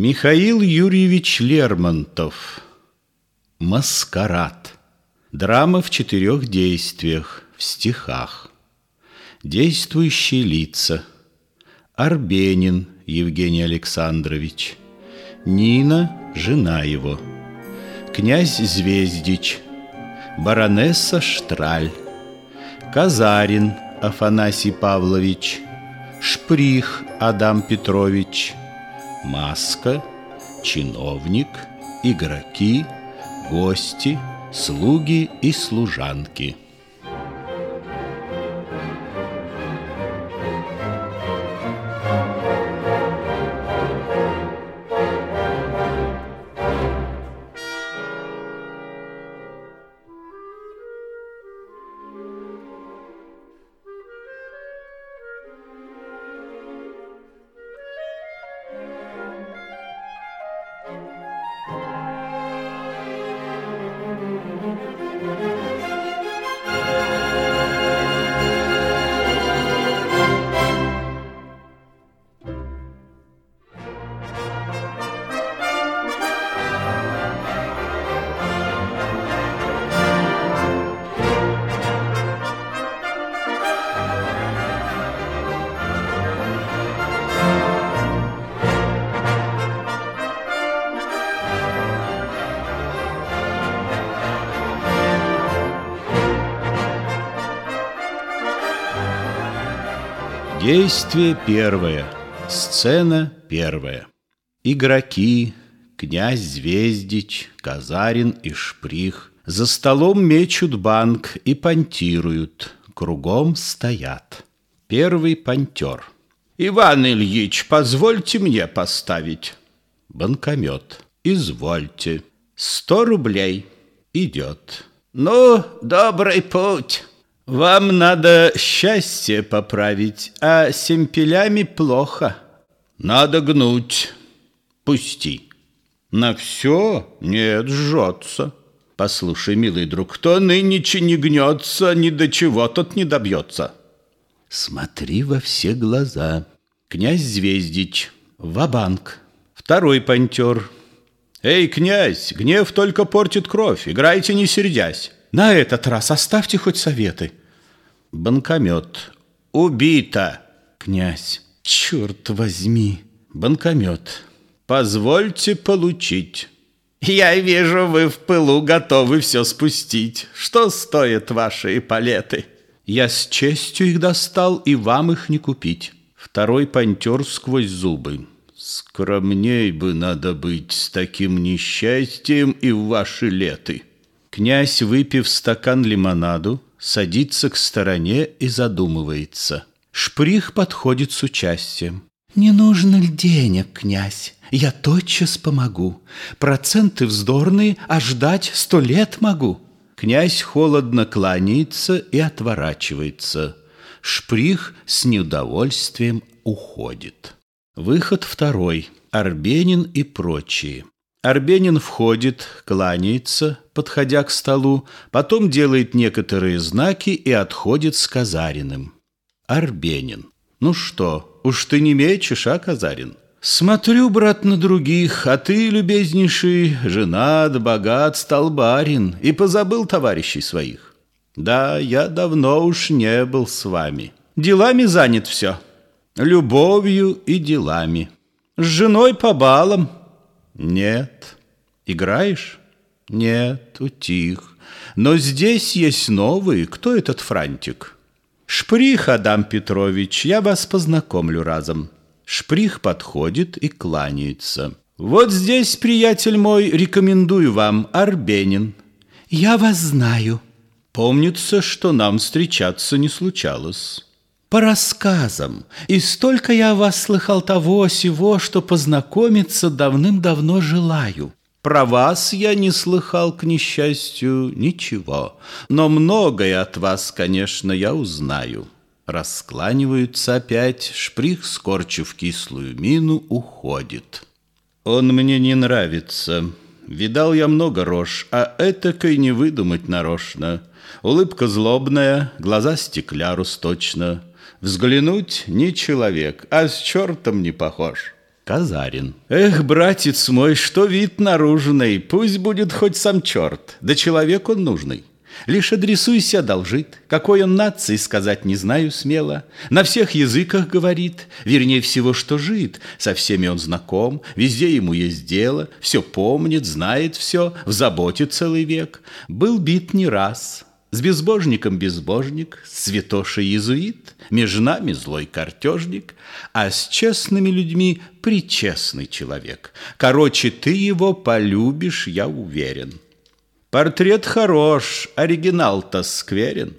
Михаил Юрьевич Лермонтов. Маскарад. Драма в четырех действиях, в стихах. Действующие лица. Арбенин Евгений Александрович. Нина, жена его. Князь Звездич. Баронесса Штраль. Казарин Афанасий Павлович. Шприх Адам Петрович Маска, чиновник, игроки, гости, слуги и служанки – Действие первое. Сцена первая. Игроки, князь Звездич, Казарин и Шприх за столом мечут банк и понтируют, кругом стоят. Первый понтер. Иван Ильич, позвольте мне поставить. Банкомет. Извольте. Сто рублей. Идет. Ну, добрый путь. Вам надо счастье поправить, а семпелями плохо. Надо гнуть. Пусти. На все? Нет, жжется. Послушай, милый друг, кто нынче не гнется, ни до чего тот не добьется. Смотри во все глаза. Князь Звездич, ва-банк. Второй пантер. Эй, князь, гнев только портит кровь, играйте не сердясь. На этот раз оставьте хоть советы. Банкомет. Убито. Князь. Черт возьми. Банкомет. Позвольте получить. Я вижу, вы в пылу готовы все спустить. Что стоят ваши палеты? Я с честью их достал, и вам их не купить. Второй понтер сквозь зубы. Скромней бы надо быть с таким несчастьем и в ваши леты. Князь, выпив стакан лимонаду, садится к стороне и задумывается. Шприх подходит с участием. «Не нужно ли денег, князь? Я тотчас помогу. Проценты вздорные, а ждать сто лет могу». Князь холодно кланяется и отворачивается. Шприх с неудовольствием уходит. Выход второй. Арбенин и прочие. Арбенин входит, кланяется, подходя к столу, потом делает некоторые знаки и отходит с Казариным. Арбенин. Ну что, уж ты не мечешь, а, Казарин? Смотрю, брат, на других, а ты, любезнейший, женат, богат, стал барин и позабыл товарищей своих. Да, я давно уж не был с вами. Делами занят все. Любовью и делами. С женой по балам, нет. Играешь? Нет, утих. Но здесь есть новый. Кто этот Франтик? Шприх, Адам Петрович, я вас познакомлю разом. Шприх подходит и кланяется. Вот здесь, приятель мой, рекомендую вам Арбенин. Я вас знаю. Помнится, что нам встречаться не случалось по рассказам, и столько я о вас слыхал того-сего, что познакомиться давным-давно желаю. Про вас я не слыхал, к несчастью, ничего, но многое от вас, конечно, я узнаю». Раскланиваются опять, шприх, скорчив кислую мину, уходит. «Он мне не нравится. Видал я много рож, а этакой не выдумать нарочно. Улыбка злобная, глаза стеклярус точно». Взглянуть не человек, а с чертом не похож. Казарин. Эх, братец мой, что вид наружный, пусть будет хоть сам черт, да человек он нужный. Лишь адресуйся, должит. Какой он нации, сказать не знаю смело. На всех языках говорит, вернее всего, что жит. Со всеми он знаком, везде ему есть дело, все помнит, знает все, в заботе целый век. Был бит не раз, с безбожником безбожник, с святошей иезуит, между нами злой картежник, а с честными людьми причестный человек. Короче, ты его полюбишь, я уверен. Портрет хорош, оригинал-то скверен.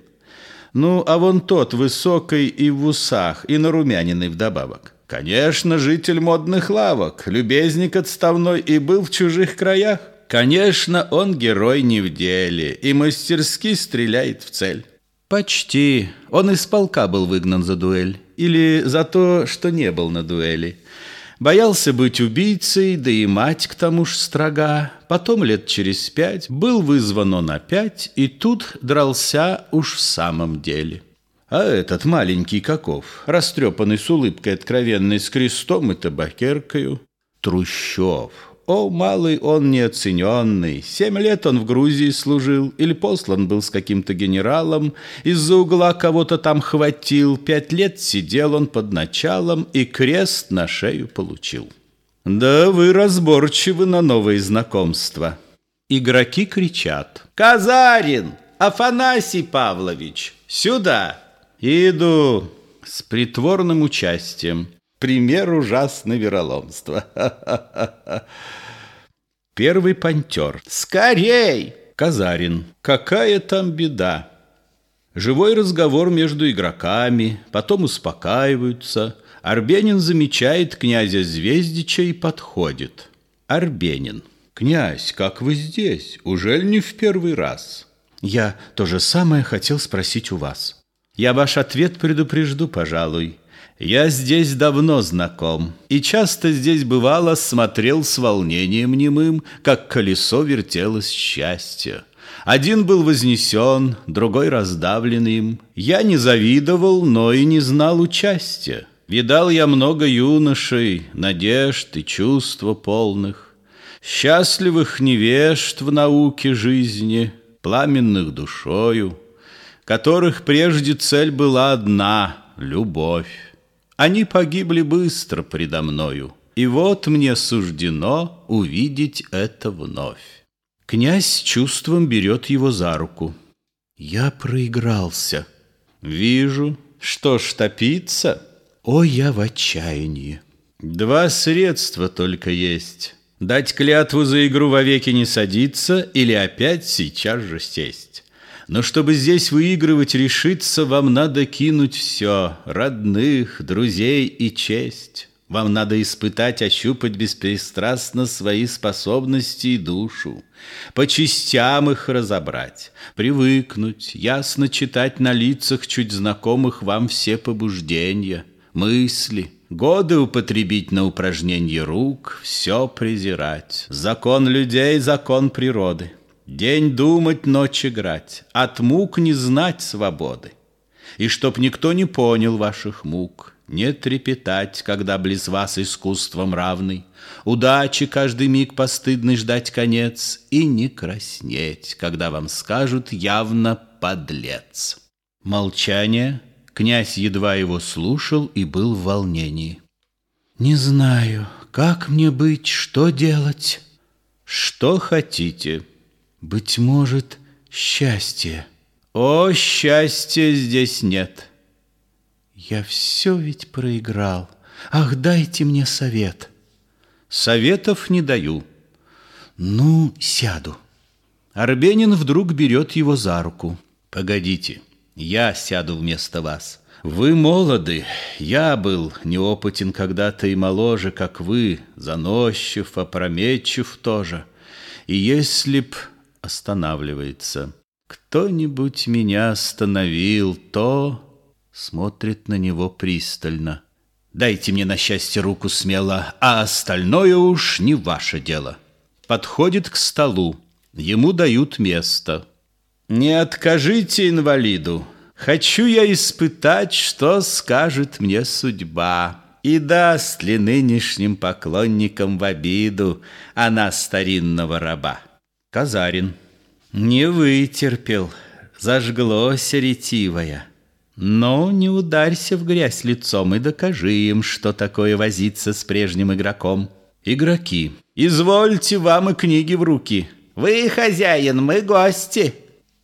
Ну, а вон тот высокий и в усах, и нарумяненный вдобавок. Конечно, житель модных лавок, любезник отставной и был в чужих краях. Конечно, он герой не в деле и мастерски стреляет в цель. Почти. Он из полка был выгнан за дуэль. Или за то, что не был на дуэли. Боялся быть убийцей, да и мать к тому ж строга. Потом лет через пять был вызван он опять, и тут дрался уж в самом деле. А этот маленький каков, растрепанный с улыбкой откровенной, с крестом и табакеркою, Трущев. О, малый он неоцененный. Семь лет он в Грузии служил, или послан был с каким-то генералом, из-за угла кого-то там хватил, пять лет сидел он под началом и крест на шею получил. Да вы разборчивы на новые знакомства. Игроки кричат. «Казарин! Афанасий Павлович! Сюда!» «Иду!» с притворным участием. Пример ужасного вероломства. Первый пантер. «Скорей!» Казарин. «Какая там беда?» Живой разговор между игроками, потом успокаиваются. Арбенин замечает князя Звездича и подходит. Арбенин. «Князь, как вы здесь? Ужель не в первый раз?» «Я то же самое хотел спросить у вас. Я ваш ответ предупрежду, пожалуй. Я здесь давно знаком, и часто здесь бывало смотрел с волнением немым, как колесо вертелось счастье. Один был вознесен, другой раздавлен им. Я не завидовал, но и не знал участия. Видал я много юношей, надежд и чувства полных, Счастливых невежд в науке жизни, пламенных душою, Которых прежде цель была одна — любовь. Они погибли быстро предо мною, и вот мне суждено увидеть это вновь. Князь чувством берет его за руку. Я проигрался. Вижу. Что ж, топиться? О, я в отчаянии. Два средства только есть. Дать клятву за игру вовеки не садиться или опять сейчас же сесть. Но чтобы здесь выигрывать, решиться, вам надо кинуть все — родных, друзей и честь. Вам надо испытать, ощупать беспристрастно свои способности и душу, по частям их разобрать, привыкнуть, ясно читать на лицах чуть знакомых вам все побуждения, мысли, годы употребить на упражнение рук, все презирать. Закон людей — закон природы. День думать, ночь играть, от мук не знать свободы. И чтоб никто не понял ваших мук, не трепетать, когда близ вас искусством равный, Удачи каждый миг постыдный ждать конец И не краснеть, когда вам скажут явно подлец. Молчание. Князь едва его слушал и был в волнении. «Не знаю, как мне быть, что делать?» «Что хотите?» Быть может, счастье. О, счастья здесь нет. Я все ведь проиграл. Ах, дайте мне совет. Советов не даю. Ну, сяду. Арбенин вдруг берет его за руку. Погодите, я сяду вместо вас. Вы молоды, я был неопытен когда-то и моложе, как вы, заносчив, опрометчив тоже. И если б останавливается. Кто-нибудь меня остановил, то... Смотрит на него пристально. Дайте мне на счастье руку смело, а остальное уж не ваше дело. Подходит к столу. Ему дают место. Не откажите инвалиду. Хочу я испытать, что скажет мне судьба. И даст ли нынешним поклонникам в обиду она старинного раба? Казарин. Не вытерпел, зажглось ретивая. Но не ударься в грязь лицом и докажи им, что такое возиться с прежним игроком. Игроки. Извольте вам и книги в руки. Вы хозяин, мы гости.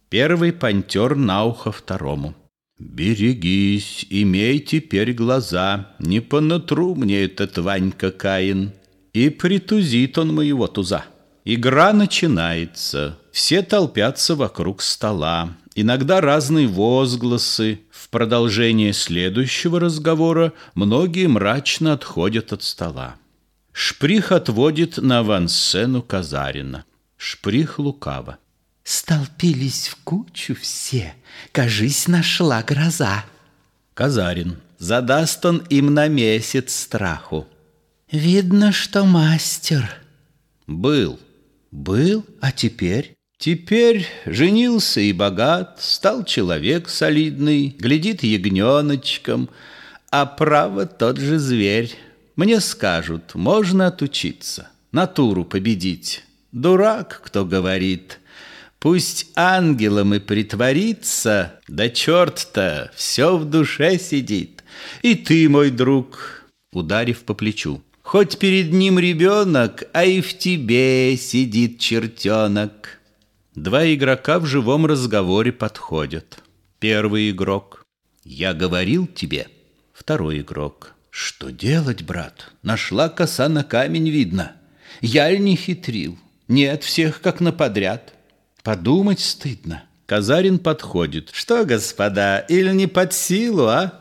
Первый пантер на ухо второму. «Берегись, имей теперь глаза, не по нутру мне этот Ванька Каин». И притузит он моего туза. Игра начинается, все толпятся вокруг стола. Иногда разные возгласы. В продолжение следующего разговора многие мрачно отходят от стола. Шприх отводит на авансцену Казарина. Шприх лукаво. Столпились в кучу все, кажись, нашла гроза. Казарин. Задаст он им на месяц страху. Видно, что мастер. Был. Был, а теперь? Теперь женился и богат, стал человек солидный, глядит ягненочком, а право тот же зверь. Мне скажут, можно отучиться, натуру победить. Дурак, кто говорит — Пусть ангелом и притворится, да черт-то все в душе сидит. И ты, мой друг, ударив по плечу, хоть перед ним ребенок, а и в тебе сидит чертенок. Два игрока в живом разговоре подходят. Первый игрок. Я говорил тебе. Второй игрок. Что делать, брат? Нашла коса на камень, видно. Я ли не хитрил? Нет всех, как на подряд. Подумать стыдно. Казарин подходит. Что, господа, или не под силу, а?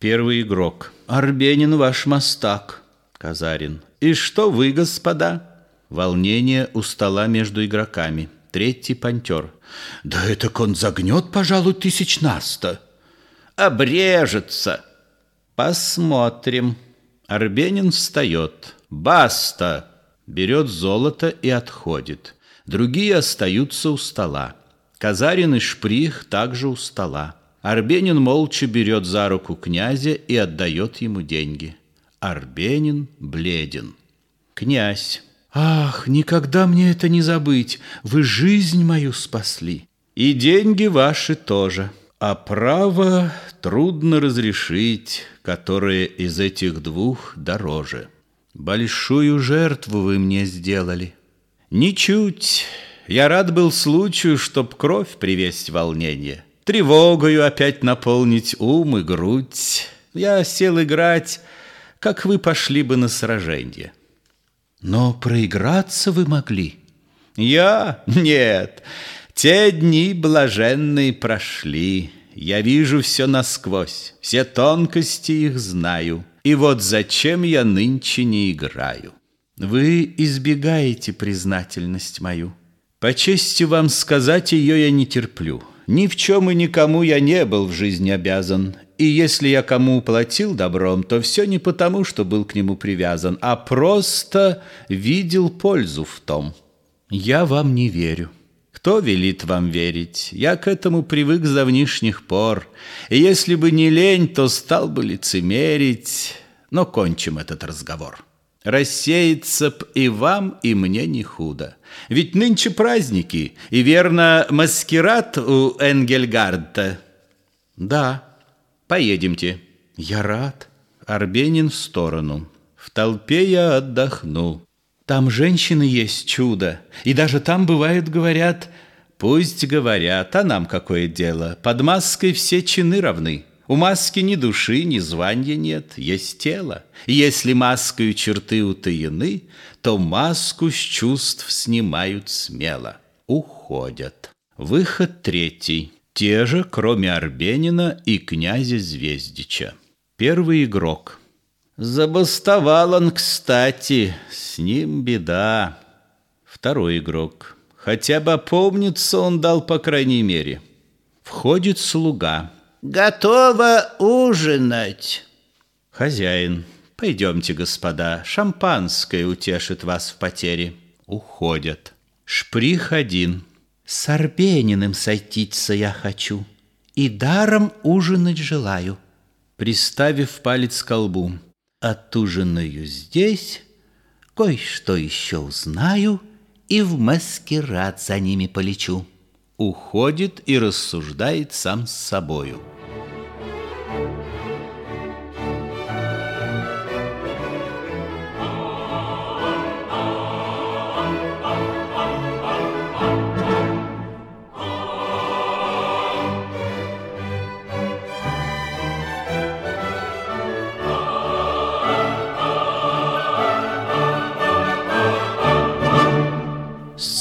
Первый игрок. Арбенин ваш мастак. Казарин. И что вы, господа? Волнение у стола между игроками. Третий пантер. Да это он загнет, пожалуй, тысяч наста. Обрежется. Посмотрим. Арбенин встает. Баста! Берет золото и отходит. Другие остаются у стола. Казарин и Шприх также у стола. Арбенин молча берет за руку князя и отдает ему деньги. Арбенин бледен. Князь. «Ах, никогда мне это не забыть! Вы жизнь мою спасли! И деньги ваши тоже!» А право трудно разрешить, которое из этих двух дороже. Большую жертву вы мне сделали. Ничуть. Я рад был случаю, чтоб кровь привесть волнение, Тревогою опять наполнить ум и грудь. Я сел играть, как вы пошли бы на сражение. Но проиграться вы могли. Я? Нет. Те дни блаженные прошли. Я вижу все насквозь, все тонкости их знаю. И вот зачем я нынче не играю. Вы избегаете признательность мою. По чести вам сказать, ее я не терплю. Ни в чем и никому я не был в жизни обязан. И если я кому платил добром, то все не потому, что был к нему привязан, а просто видел пользу в том. Я вам не верю. Кто велит вам верить? Я к этому привык с давнишних пор. И если бы не лень, то стал бы лицемерить. Но кончим этот разговор. Рассеется б и вам, и мне не худо. Ведь нынче праздники, и верно маскирад у Энгельгарда. Да, поедемте. Я рад. Арбенин в сторону. В толпе я отдохну. Там женщины есть чудо, и даже там бывают, говорят, пусть говорят, а нам какое дело, под маской все чины равны. У маски ни души, ни звания нет, есть тело. И если маскою черты утаены, то маску с чувств снимают смело. Уходят. Выход третий. Те же, кроме Арбенина и князя Звездича. Первый игрок. Забастовал он, кстати, с ним беда. Второй игрок. Хотя бы помнится он дал, по крайней мере. Входит слуга. Готово ужинать. Хозяин, пойдемте, господа, шампанское утешит вас в потере. Уходят. Шприх один. С Арбениным сойтиться я хочу, и даром ужинать желаю. Приставив палец к колбу. Отужинаю здесь, кое-что еще узнаю и в маскирад за ними полечу. Уходит и рассуждает сам с собою.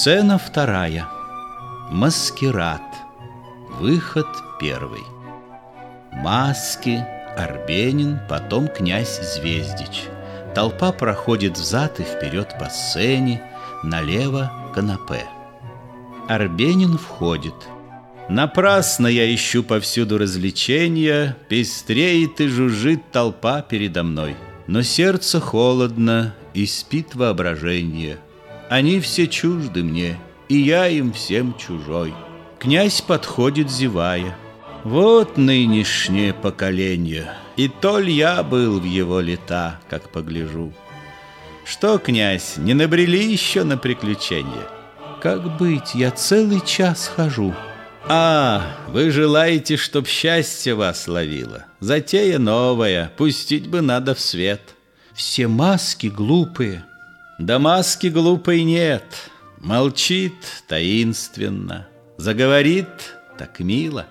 Сцена вторая. Маскирад. Выход первый. Маски, Арбенин, потом князь Звездич. Толпа проходит взад и вперед по сцене, налево канапе. Арбенин входит. Напрасно я ищу повсюду развлечения, Пестреет и жужжит толпа передо мной. Но сердце холодно и спит воображение — они все чужды мне, и я им всем чужой. Князь подходит, зевая. Вот нынешнее поколение, и то ли я был в его лета, как погляжу. Что, князь, не набрели еще на приключения? Как быть, я целый час хожу. А, вы желаете, чтоб счастье вас ловило. Затея новая, пустить бы надо в свет. Все маски глупые, да маски глупой нет, молчит таинственно, заговорит так мило.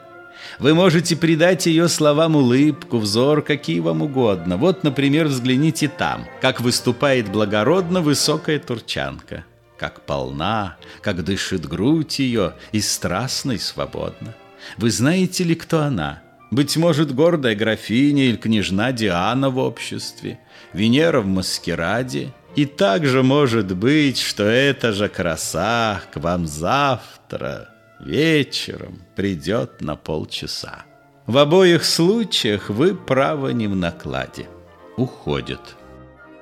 Вы можете придать ее словам улыбку, взор, какие вам угодно. Вот, например, взгляните там, как выступает благородно высокая турчанка, как полна, как дышит грудь ее и страстно и свободно. Вы знаете ли, кто она? Быть может, гордая графиня или княжна Диана в обществе, Венера в маскираде – и также может быть, что эта же краса к вам завтра вечером придет на полчаса. В обоих случаях вы право не в накладе. Уходит.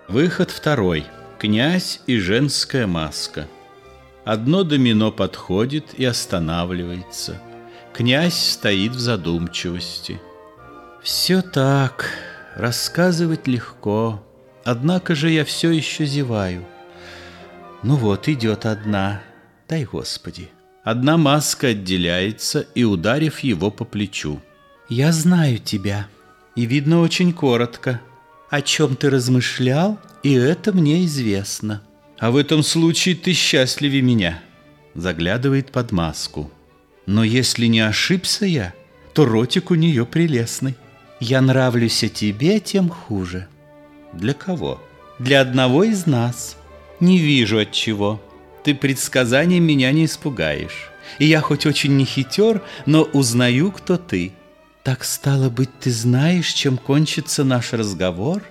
Выход второй. Князь и женская маска. Одно домино подходит и останавливается. Князь стоит в задумчивости. Все так, рассказывать легко, Однако же я все еще зеваю. Ну вот, идет одна. Дай, Господи. Одна маска отделяется и, ударив его по плечу. Я знаю тебя. И видно очень коротко. О чем ты размышлял, и это мне известно. А в этом случае ты счастливее меня. Заглядывает под маску. Но если не ошибся я, то ротик у нее прелестный. Я нравлюсь тебе, тем хуже. Для кого? Для одного из нас. Не вижу от чего. Ты предсказанием меня не испугаешь. И я хоть очень не хитер, но узнаю, кто ты. Так стало быть, ты знаешь, чем кончится наш разговор?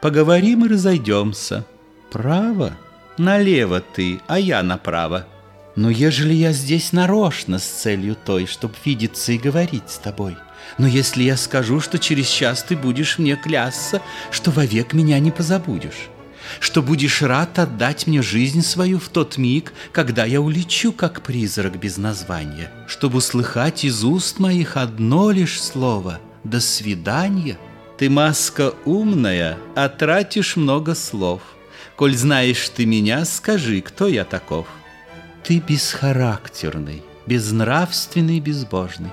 Поговорим и разойдемся. Право? Налево ты, а я направо. Но ежели я здесь нарочно с целью той, чтоб видеться и говорить с тобой, но если я скажу, что через час ты будешь мне клясться, что вовек меня не позабудешь, что будешь рад отдать мне жизнь свою в тот миг, когда я улечу, как призрак без названия, чтобы услыхать из уст моих одно лишь слово «до свидания», ты, маска умная, а тратишь много слов. Коль знаешь ты меня, скажи, кто я таков. Ты бесхарактерный, безнравственный, безбожный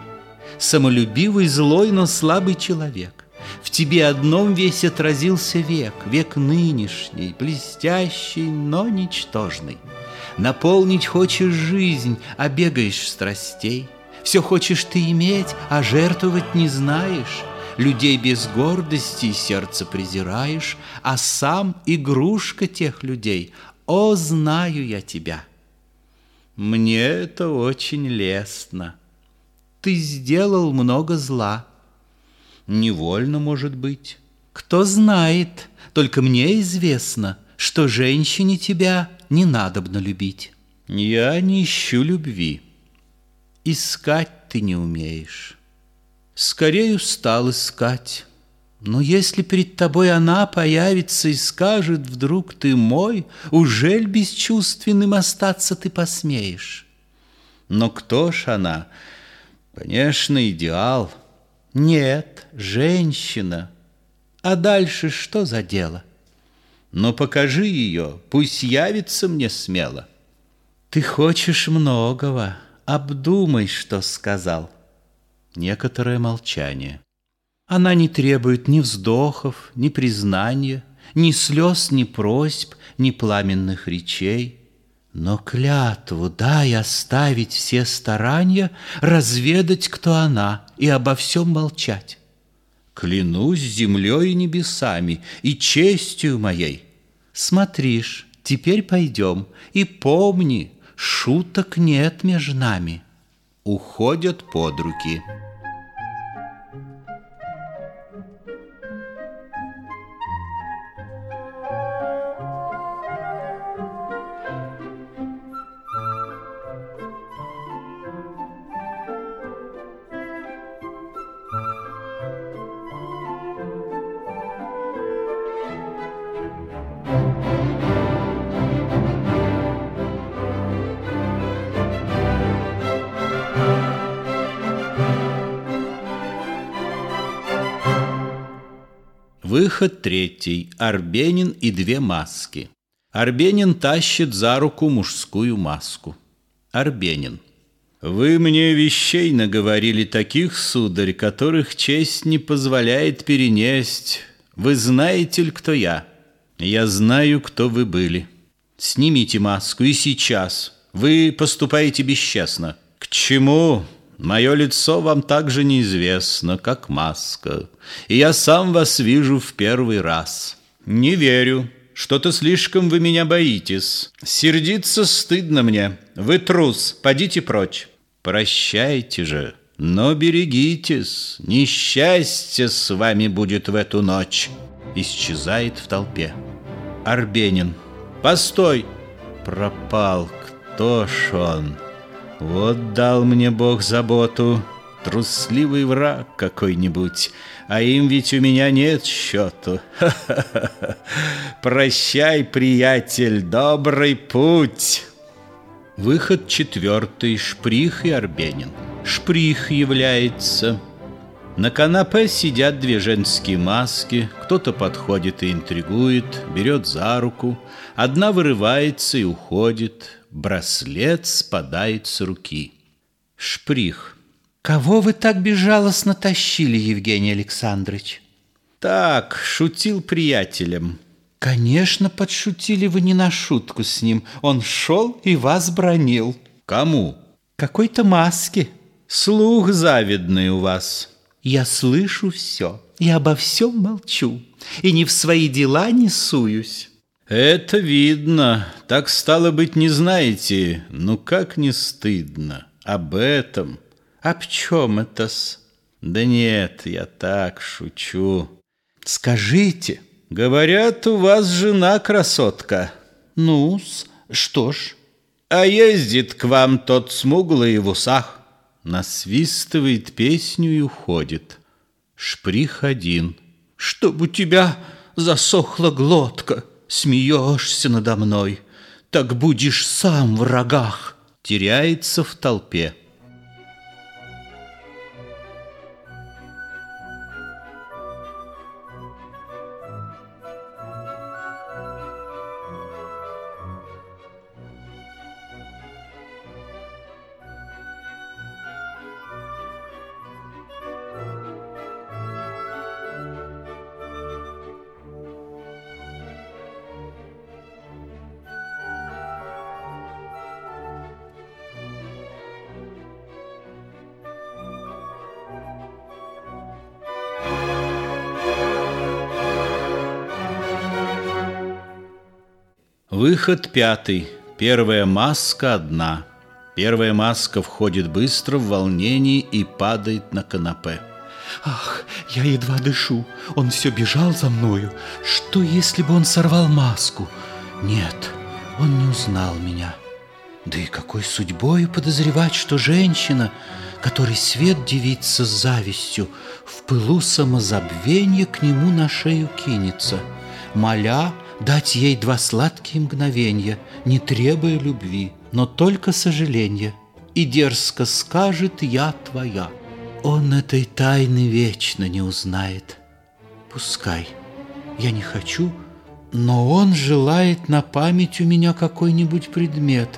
самолюбивый, злой, но слабый человек. В тебе одном весь отразился век, век нынешний, блестящий, но ничтожный. Наполнить хочешь жизнь, а бегаешь страстей. Все хочешь ты иметь, а жертвовать не знаешь. Людей без гордости и сердца презираешь, а сам игрушка тех людей. О, знаю я тебя! Мне это очень лестно ты сделал много зла. Невольно, может быть. Кто знает, только мне известно, что женщине тебя не надобно любить. Я не ищу любви. Искать ты не умеешь. Скорее устал искать. Но если перед тобой она появится и скажет вдруг ты мой, ужель бесчувственным остаться ты посмеешь? Но кто ж она, Конечно, идеал. Нет, женщина. А дальше что за дело? Но покажи ее, пусть явится мне смело. Ты хочешь многого, обдумай, что сказал. Некоторое молчание. Она не требует ни вздохов, ни признания, ни слез, ни просьб, ни пламенных речей. Но клятву дай оставить все старания, разведать, кто она, и обо всем молчать. Клянусь землей и небесами и честью моей. Смотришь, теперь пойдем, и помни, шуток нет между нами. Уходят под руки. Выход третий. Арбенин и две маски. Арбенин тащит за руку мужскую маску. Арбенин. Вы мне вещей наговорили таких, сударь, которых честь не позволяет перенесть. Вы знаете ли, кто я? Я знаю, кто вы были. Снимите маску и сейчас. Вы поступаете бесчестно. К чему? Мое лицо вам так же неизвестно, как маска, и я сам вас вижу в первый раз. Не верю. Что-то слишком вы меня боитесь. Сердиться стыдно мне. Вы трус, подите прочь. Прощайте же, но берегитесь. Несчастье с вами будет в эту ночь. Исчезает в толпе. Арбенин. Постой. Пропал. Кто ж он? Вот дал мне Бог заботу, трусливый враг какой-нибудь, а им ведь у меня нет счету. Прощай, приятель, добрый путь. Выход четвертый, Шприх и Арбенин. Шприх является. На канапе сидят две женские маски, кто-то подходит и интригует, берет за руку, одна вырывается и уходит, Браслет спадает с руки. Шприх. Кого вы так безжалостно тащили, Евгений Александрович? Так, шутил приятелем. Конечно, подшутили вы не на шутку с ним. Он шел и вас бронил. Кому? Какой-то маске. Слух завидный у вас. Я слышу все, и обо всем молчу, и не в свои дела не суюсь. Это видно. Так стало быть, не знаете. Ну как не стыдно об этом? Об чем это-с? Да нет, я так шучу. Скажите. Говорят, у вас жена красотка. Ну-с, что ж? А ездит к вам тот смуглый в усах. Насвистывает песню и уходит. Шприх один. Чтоб у тебя засохла глотка смеешься надо мной, так будешь сам в врагах. Теряется в толпе. Выход пятый. Первая маска одна. Первая маска входит быстро в волнении и падает на канапе. Ах, я едва дышу. Он все бежал за мною. Что, если бы он сорвал маску? Нет, он не узнал меня. Да и какой судьбой подозревать, что женщина, которой свет девица с завистью, в пылу самозабвения к нему на шею кинется, моля дать ей два сладкие мгновенья, не требуя любви, но только сожаления, и дерзко скажет «я твоя». Он этой тайны вечно не узнает. Пускай. Я не хочу, но он желает на память у меня какой-нибудь предмет.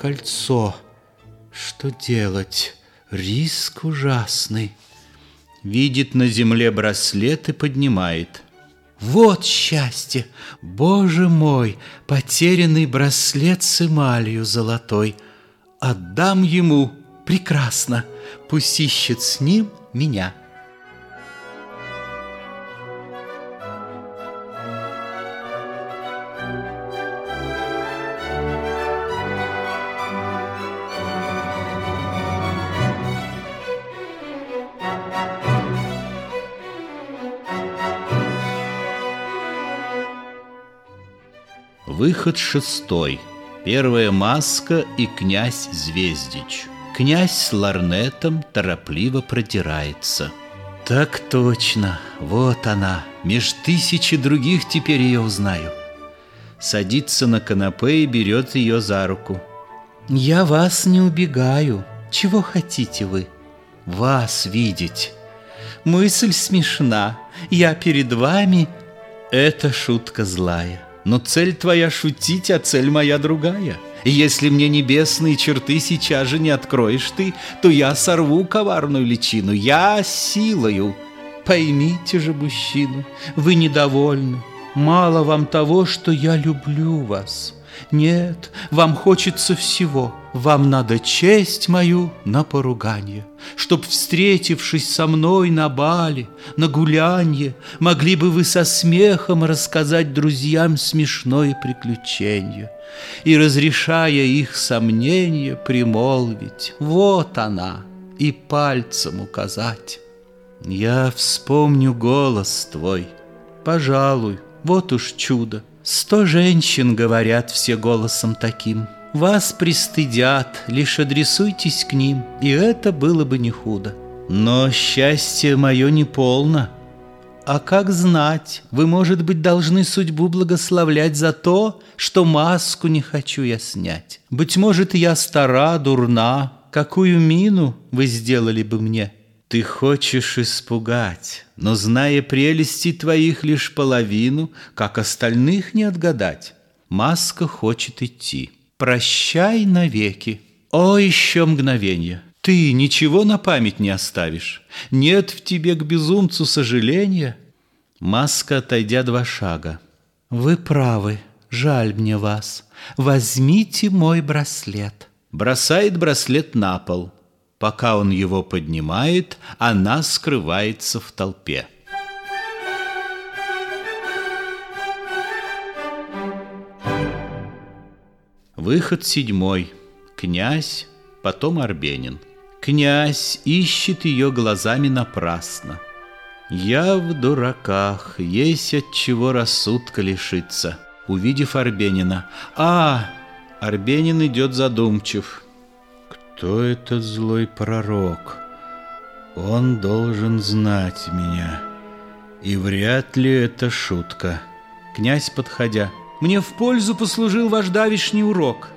Кольцо. Что делать? Риск ужасный. Видит на земле браслет и поднимает. Вот счастье! Боже мой, потерянный браслет с эмалью золотой. Отдам ему. Прекрасно. Пусть ищет с ним меня. Выход шестой. Первая маска и князь Звездич. Князь с ларнетом торопливо продирается. Так точно, вот она. Меж тысячи других теперь ее узнаю. Садится на канапе и берет ее за руку. Я вас не убегаю. Чего хотите вы? Вас видеть. Мысль смешна. Я перед вами. Это шутка злая. Но цель твоя шутить, а цель моя другая. И если мне небесные черты сейчас же не откроешь ты, то я сорву коварную личину, я силою. Поймите же, мужчину, вы недовольны. Мало вам того, что я люблю вас. Нет, вам хочется всего. Вам надо честь мою на поругание, Чтоб, встретившись со мной на бале, на гулянье, Могли бы вы со смехом рассказать друзьям смешное приключение И, разрешая их сомнения, примолвить «Вот она!» и пальцем указать. Я вспомню голос твой, пожалуй, вот уж чудо, Сто женщин говорят все голосом таким. Вас пристыдят, лишь адресуйтесь к ним, и это было бы не худо. Но счастье мое не полно. А как знать, вы, может быть, должны судьбу благословлять за то, что маску не хочу я снять. Быть может, я стара, дурна, какую мину вы сделали бы мне?» Ты хочешь испугать, но, зная прелести твоих лишь половину, как остальных не отгадать. Маска хочет идти. Прощай навеки. О, еще мгновенье. Ты ничего на память не оставишь. Нет в тебе к безумцу сожаления. Маска, отойдя два шага. Вы правы, жаль мне вас. Возьмите мой браслет. Бросает браслет на пол. Пока он его поднимает, она скрывается в толпе. Выход седьмой. Князь, потом Арбенин. Князь ищет ее глазами напрасно. Я в дураках, есть от чего рассудка лишиться. Увидев Арбенина. А, Арбенин идет задумчив. Кто этот злой пророк? Он должен знать меня. И вряд ли это шутка. Князь, подходя, мне в пользу послужил ваш давишний урок.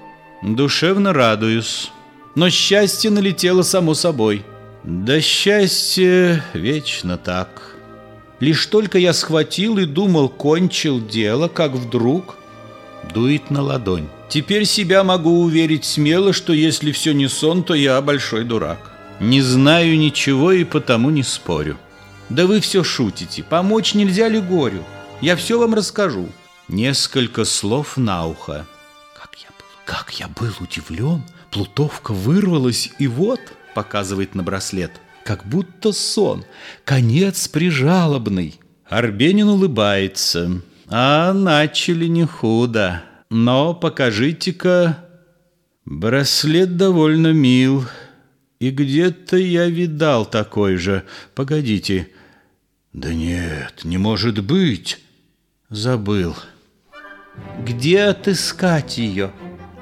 Душевно радуюсь. Но счастье налетело само собой. Да счастье вечно так. Лишь только я схватил и думал, кончил дело, как вдруг дует на ладонь. Теперь себя могу уверить смело, что если все не сон, то я большой дурак. Не знаю ничего и потому не спорю. Да вы все шутите. Помочь нельзя ли горю? Я все вам расскажу. Несколько слов на ухо. Как я был, как я был удивлен. Плутовка вырвалась, и вот, показывает на браслет, как будто сон. Конец прижалобный. Арбенин улыбается. А начали не худо. Но покажите-ка... Браслет довольно мил. И где-то я видал такой же. Погодите. Да нет, не может быть. Забыл. Где отыскать ее?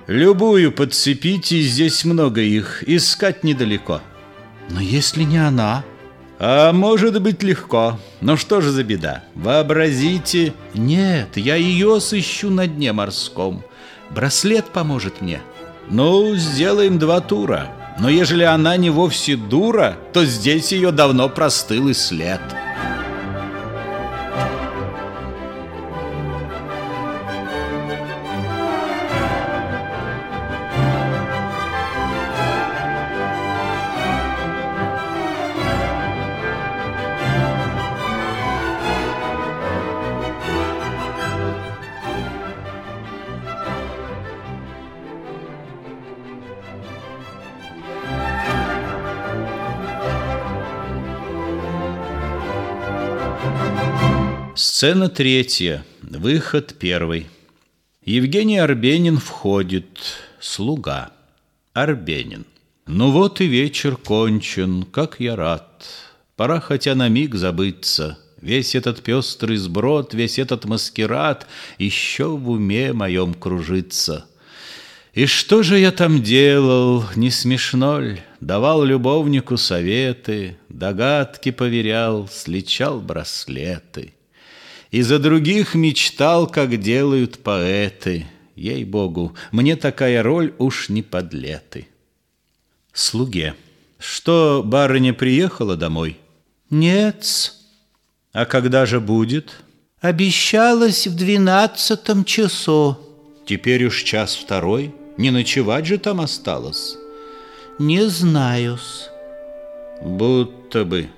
Любую подцепите, здесь много их. Искать недалеко. Но если не она... А может быть легко. Но что же за беда? Вообразите... Нет, я ее сыщу на дне морском. Браслет поможет мне. Ну, сделаем два тура. Но ежели она не вовсе дура, то здесь ее давно простыл и след. Сцена третья. Выход первый. Евгений Арбенин входит. Слуга. Арбенин. Ну вот и вечер кончен, как я рад. Пора хотя на миг забыться. Весь этот пестрый сброд, весь этот маскирад Еще в уме моем кружится. И что же я там делал, не смешно ли? Давал любовнику советы, Догадки поверял, сличал браслеты. И за других мечтал, как делают поэты. Ей-богу, мне такая роль уж не подлеты. Слуге. Что, барыня приехала домой? Нет. А когда же будет? Обещалась в двенадцатом часу. Теперь уж час второй. Не ночевать же там осталось. Не знаю-с. Будто бы.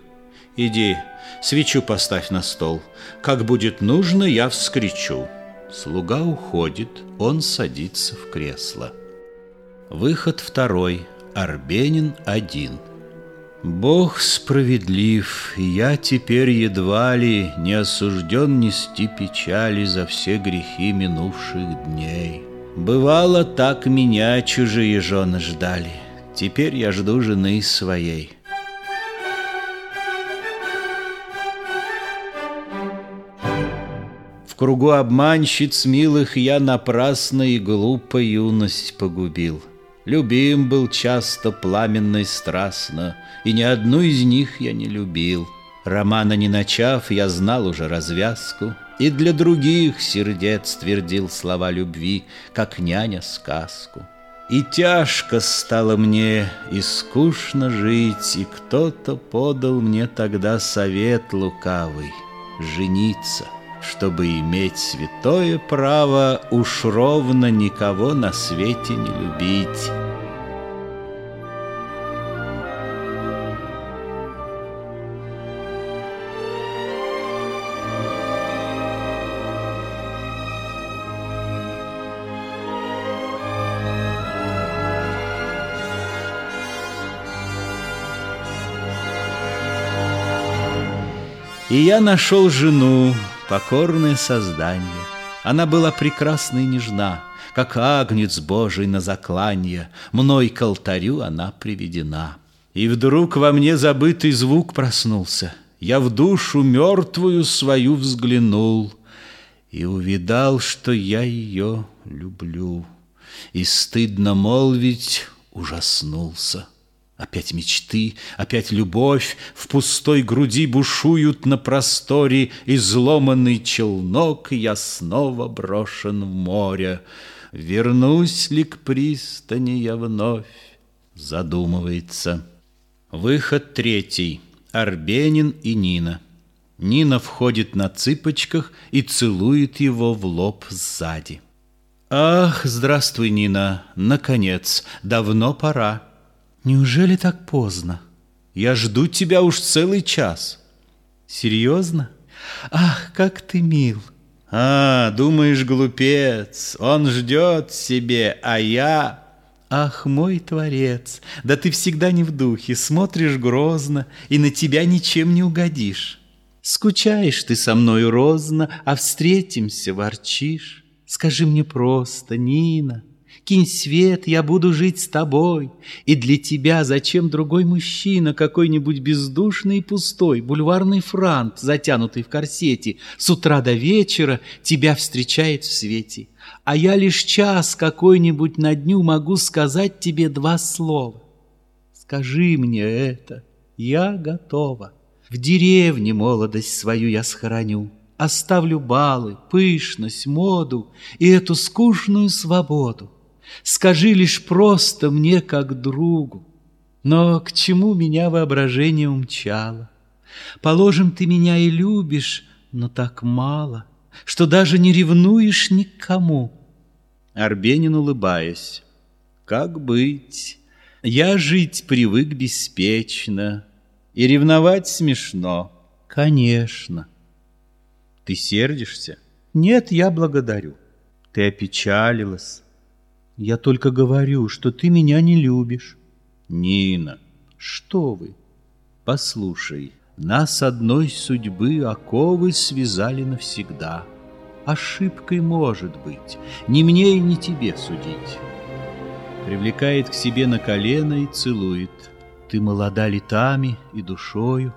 Иди, свечу поставь на стол. Как будет нужно, я вскричу. Слуга уходит, он садится в кресло. Выход второй. Арбенин один. Бог справедлив, я теперь едва ли не осужден нести печали за все грехи минувших дней. Бывало, так меня чужие жены ждали, теперь я жду жены своей. Кругу обманщиц милых я напрасно и глупо юность погубил — Любим был часто пламенно и страстно, И ни одну из них я не любил. Романа не начав, я знал уже развязку, И для других сердец твердил слова любви, Как няня сказку. И тяжко стало мне, и скучно жить, И кто-то подал мне тогда совет лукавый — жениться — чтобы иметь святое право уж ровно никого на свете не любить. И я нашел жену, покорное создание. Она была прекрасна и нежна, как агнец Божий на закланье, мной к алтарю она приведена. И вдруг во мне забытый звук проснулся, я в душу мертвую свою взглянул и увидал, что я ее люблю, и стыдно молвить ужаснулся. Опять мечты, опять любовь В пустой груди бушуют на просторе Изломанный челнок, я снова брошен в море. Вернусь ли к пристани я вновь? Задумывается. Выход третий. Арбенин и Нина. Нина входит на цыпочках и целует его в лоб сзади. Ах, здравствуй, Нина, наконец, давно пора. Неужели так поздно? Я жду тебя уж целый час. Серьезно? Ах, как ты мил! А, думаешь, глупец, он ждет себе, а я... Ах, мой творец, да ты всегда не в духе, смотришь грозно, и на тебя ничем не угодишь. Скучаешь ты со мною розно, а встретимся, ворчишь. Скажи мне просто, Нина, Кинь свет, я буду жить с тобой. И для тебя зачем другой мужчина, какой-нибудь бездушный и пустой, бульварный франт, затянутый в корсете, с утра до вечера тебя встречает в свете. А я лишь час какой-нибудь на дню могу сказать тебе два слова. Скажи мне это, я готова. В деревне молодость свою я схороню. Оставлю балы, пышность, моду и эту скучную свободу. Скажи лишь просто мне как другу. Но к чему меня воображение умчало? Положим, ты меня и любишь, но так мало, Что даже не ревнуешь никому. Арбенин, улыбаясь, как быть? Я жить привык беспечно, И ревновать смешно. Конечно. Ты сердишься? Нет, я благодарю. Ты опечалилась. Я только говорю, что ты меня не любишь. Нина, что вы? Послушай, Нас одной судьбы оковы связали навсегда. Ошибкой может быть, ни мне и ни тебе судить. Привлекает к себе на колено и целует. Ты молода летами и душою,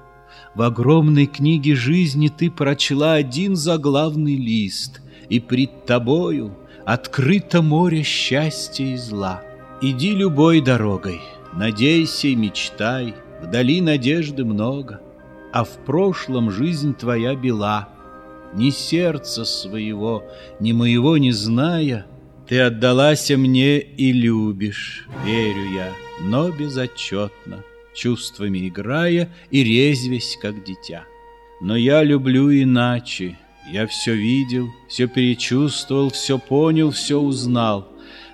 В огромной книге жизни ты прочла один заглавный лист, И пред тобою открыто море счастья и зла. Иди любой дорогой, надейся и мечтай, Вдали надежды много — а в прошлом жизнь твоя бела. Ни сердца своего, ни моего не зная, Ты отдалась мне и любишь, верю я, но безотчетно, Чувствами играя и резвясь, как дитя. Но я люблю иначе, я все видел, все перечувствовал, все понял, все узнал.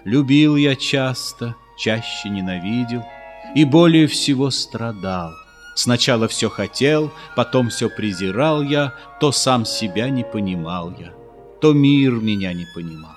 Любил я часто, чаще ненавидел и более всего страдал. Сначала все хотел, потом все презирал я, То сам себя не понимал я, то мир меня не понимал.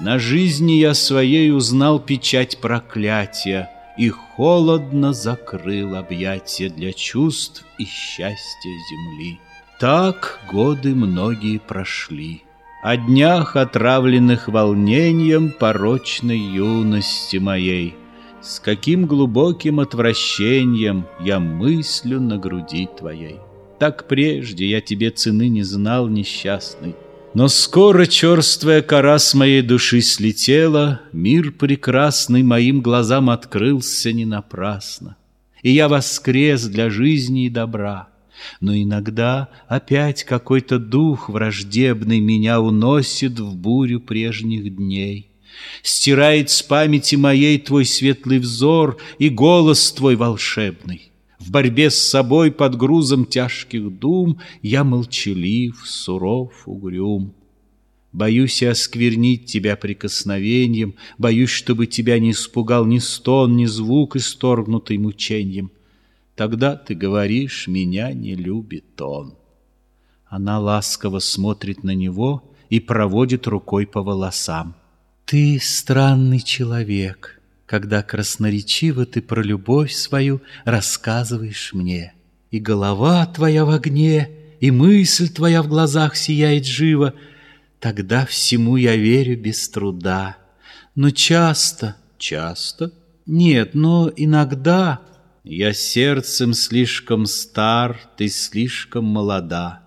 На жизни я своей узнал печать проклятия И холодно закрыл объятия для чувств и счастья земли. Так годы многие прошли. О днях, отравленных волнением порочной юности моей — с каким глубоким отвращением я мыслю на груди твоей. Так прежде я тебе цены не знал, несчастный. Но скоро черствая кора с моей души слетела, Мир прекрасный моим глазам открылся не напрасно. И я воскрес для жизни и добра. Но иногда опять какой-то дух враждебный Меня уносит в бурю прежних дней. Стирает с памяти моей твой светлый взор И голос твой волшебный. В борьбе с собой под грузом тяжких дум Я молчалив, суров, угрюм. Боюсь я осквернить тебя прикосновением, Боюсь, чтобы тебя не испугал ни стон, ни звук, исторгнутый мучением. Тогда ты говоришь, меня не любит он. Она ласково смотрит на него и проводит рукой по волосам. Ты странный человек, когда красноречиво ты про любовь свою рассказываешь мне. И голова твоя в огне, и мысль твоя в глазах сияет живо, Тогда всему я верю без труда. Но часто, часто, нет, но иногда Я сердцем слишком стар, ты слишком молода.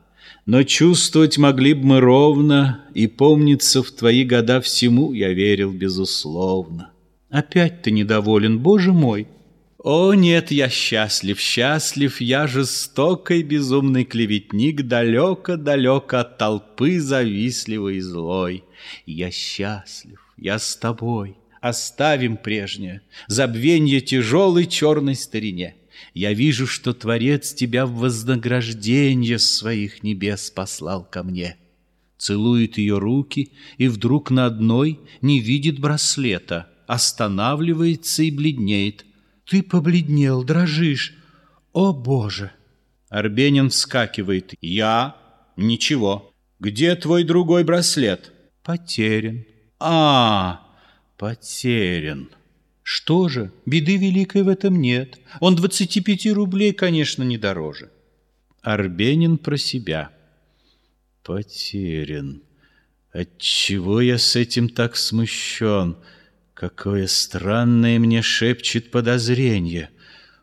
Но чувствовать могли бы мы ровно, И помнится в твои года всему я верил безусловно. Опять ты недоволен, Боже мой! О, нет, я счастлив, счастлив, я жестокий, безумный клеветник, Далеко-далеко от толпы завистливой и злой. Я счастлив, я с тобой, оставим прежнее, Забвенье тяжелой черной старине. Я вижу, что Творец тебя в вознаграждение своих небес послал ко мне. Целует ее руки, и вдруг на одной не видит браслета, останавливается и бледнеет. Ты побледнел, дрожишь. О, Боже! Арбенин вскакивает. Я? Ничего. Где твой другой браслет? Потерян. А, потерян. Что же, беды великой в этом нет. Он 25 рублей, конечно, не дороже. Арбенин про себя. Потерян. Отчего я с этим так смущен? Какое странное мне шепчет подозрение.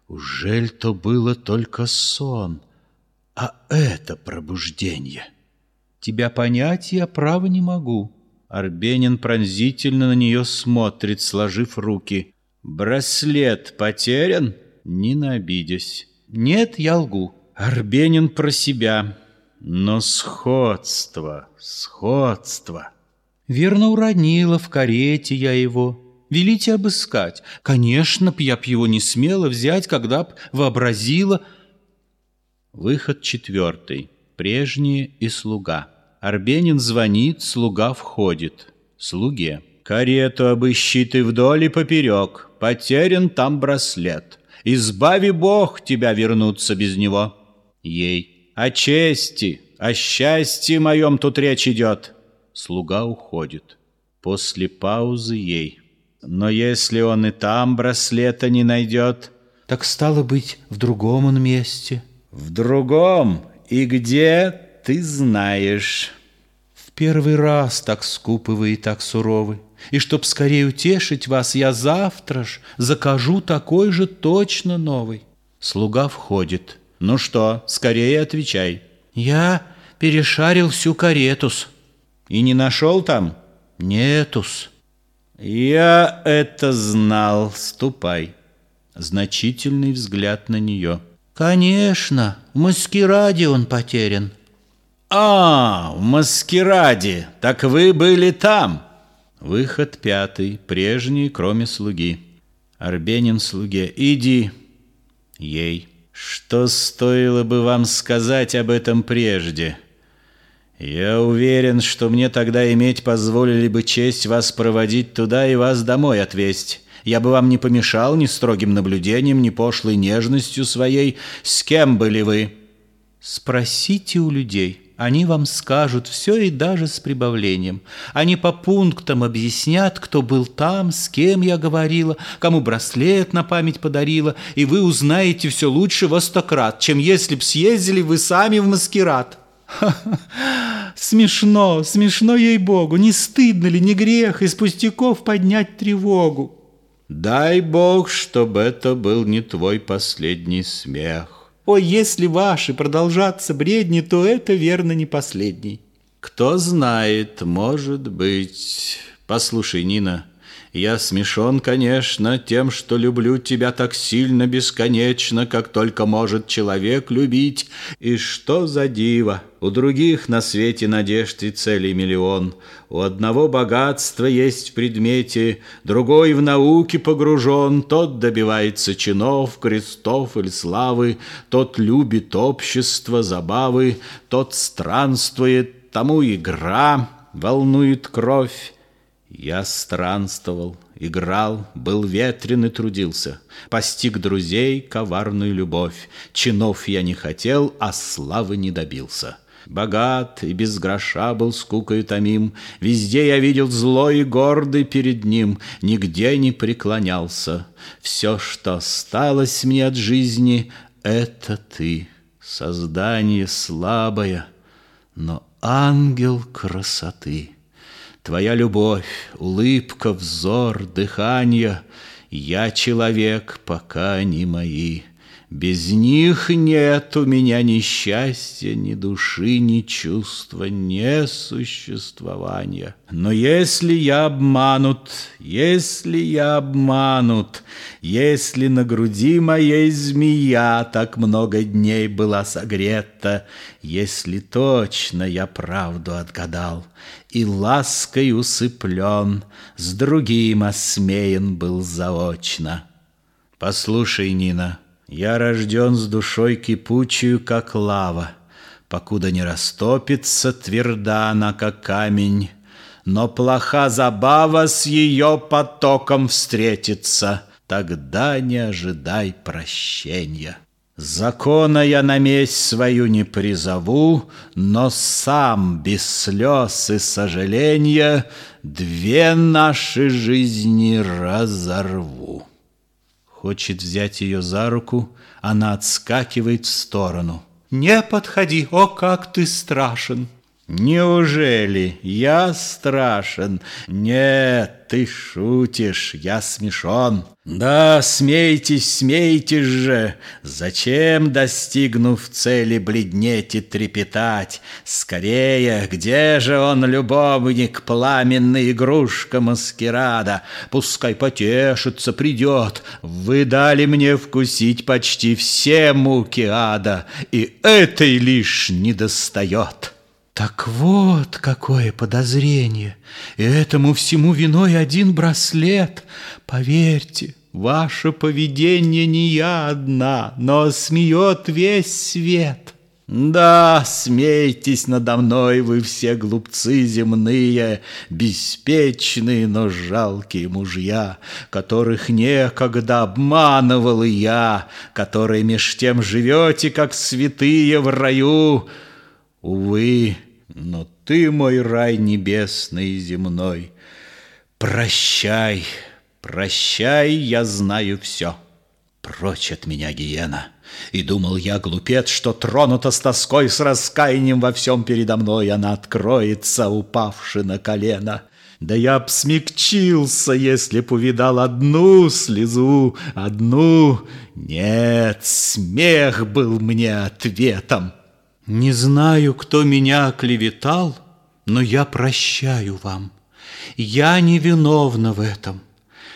Ужель то было только сон, а это пробуждение? Тебя понять я право не могу. Арбенин пронзительно на нее смотрит, сложив руки. Браслет потерян? Не набидясь. Нет, я лгу. Арбенин про себя. Но сходство, сходство. Верно уронила в карете я его. Велите обыскать. Конечно б я б его не смела взять, когда б вообразила. Выход четвертый. Прежние и слуга. Арбенин звонит, слуга входит. Слуге. Карету обыщи ты вдоль и поперек потерян там браслет. Избави Бог тебя вернуться без него. Ей. О чести, о счастье моем тут речь идет. Слуга уходит. После паузы ей. Но если он и там браслета не найдет, так стало быть, в другом он месте. В другом и где ты знаешь. В первый раз так скупы вы и так суровы. И чтоб скорее утешить вас, я завтра ж закажу такой же точно новый. Слуга входит. Ну что, скорее отвечай. Я перешарил всю каретус. И не нашел там? Нетус. Я это знал. Ступай. Значительный взгляд на нее. Конечно, в маскираде он потерян. А, в маскираде. Так вы были там. Выход пятый, прежний, кроме слуги. Арбенин слуге. Иди. Ей. Что стоило бы вам сказать об этом прежде? Я уверен, что мне тогда иметь позволили бы честь вас проводить туда и вас домой отвезть. Я бы вам не помешал ни строгим наблюдением, ни пошлой нежностью своей. С кем были вы? Спросите у людей. Они вам скажут все и даже с прибавлением. Они по пунктам объяснят, кто был там, с кем я говорила, кому браслет на память подарила, и вы узнаете все лучше во стократ, чем если б съездили вы сами в маскирад. Смешно, смешно ей-богу, не стыдно ли, не грех из пустяков поднять тревогу? Дай бог, чтобы это был не твой последний смех. Ой, если ваши продолжаться бредни, то это верно не последний. Кто знает, может быть. Послушай, Нина, я смешон, конечно, тем, что люблю тебя так сильно, бесконечно, как только может человек любить. И что за диво! У других на свете надежд и целей миллион. У одного богатства есть в предмете, другой в науке погружен. Тот добивается чинов, крестов или славы, тот любит общество, забавы, тот странствует, тому игра волнует кровь. Я странствовал, играл, был ветрен и трудился, Постиг друзей коварную любовь, Чинов я не хотел, а славы не добился. Богат и без гроша был скукой томим, Везде я видел зло и гордый перед ним, Нигде не преклонялся. Все, что осталось мне от жизни, Это ты, создание слабое, Но ангел красоты. Твоя любовь, улыбка, взор, дыхание, Я человек, пока они мои — без них нет у меня ни счастья, ни души, ни чувства, ни существования. Но если я обманут, если я обманут, если на груди моей змея так много дней была согрета, если точно я правду отгадал и лаской усыплен, с другим осмеян был заочно. Послушай, Нина, — я рожден с душой кипучую, как лава, Покуда не растопится, тверда она, как камень, Но плоха забава с ее потоком встретится, Тогда не ожидай прощения. Закона я на месть свою не призову, Но сам без слез и сожаления Две наши жизни разорву. Хочет взять ее за руку, она отскакивает в сторону. «Не подходи, о, как ты страшен!» Неужели я страшен? Нет, ты шутишь, я смешон. Да, смейтесь, смейтесь же. Зачем, достигнув цели, бледнеть и трепетать? Скорее, где же он, любовник, пламенный игрушка маскирада? Пускай потешится, придет. Вы дали мне вкусить почти все муки ада, и этой лишь не достает. Так вот какое подозрение! И этому всему виной один браслет. Поверьте, ваше поведение не я одна, но смеет весь свет. Да, смейтесь надо мной вы все глупцы земные, Беспечные, но жалкие мужья, Которых некогда обманывал я, Которые меж тем живете, как святые в раю. Увы, но ты мой рай небесный и земной. Прощай, прощай, я знаю все. Прочь от меня, гиена, И думал я, глупец, что тронута с тоской, с раскаянием во всем передо мной Она откроется, упавши на колено. Да я б смягчился, если б увидал одну слезу, одну. Нет, смех был мне ответом. Не знаю, кто меня клеветал, но я прощаю вам. Я не виновна в этом.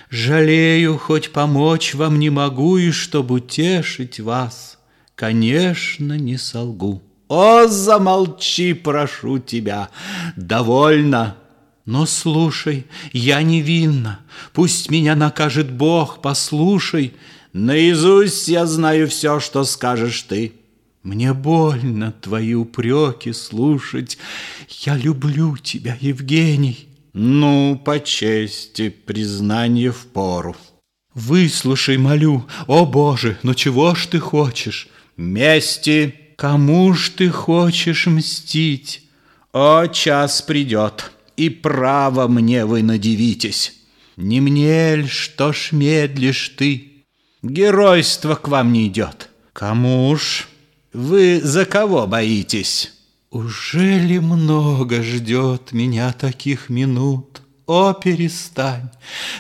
Жалею, хоть помочь вам не могу, и чтобы утешить вас, конечно, не солгу. О, замолчи, прошу тебя, довольно. Но слушай, я невинна, пусть меня накажет Бог, послушай. Наизусть я знаю все, что скажешь ты. Мне больно твои упреки слушать. Я люблю тебя, Евгений. Ну, по чести, признание в пору. Выслушай, молю, о Боже, но чего ж ты хочешь? Мести. Кому ж ты хочешь мстить? О, час придет, и право мне вы надевитесь. Не мне ль, что ж медлишь ты? Геройство к вам не идет. Кому ж? Вы за кого боитесь? Уже ли много ждет меня таких минут? О, перестань,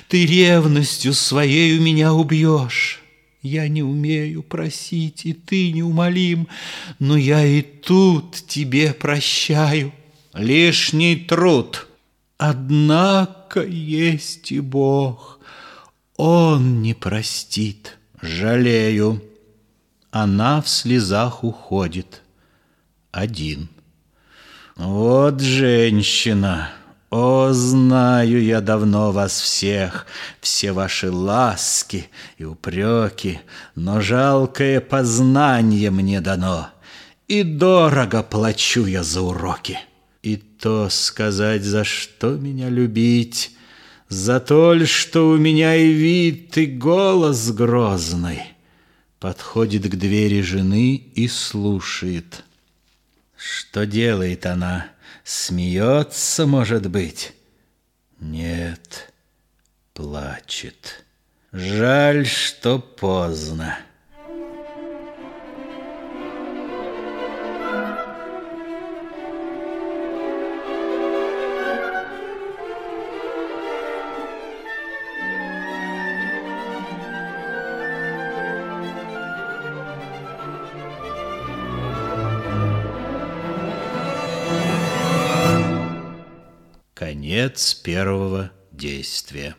ты ревностью своей у меня убьешь. Я не умею просить, и ты неумолим, но я и тут тебе прощаю. Лишний труд. Однако есть и Бог, Он не простит. Жалею. Она в слезах уходит. Один. Вот женщина. О, знаю я давно вас всех, все ваши ласки и упреки, но жалкое познание мне дано, и дорого плачу я за уроки. И то сказать, за что меня любить, за то что у меня и вид, и голос грозный — подходит к двери жены и слушает. Что делает она? Смеется, может быть? Нет, плачет. Жаль, что поздно. Конец первого действия.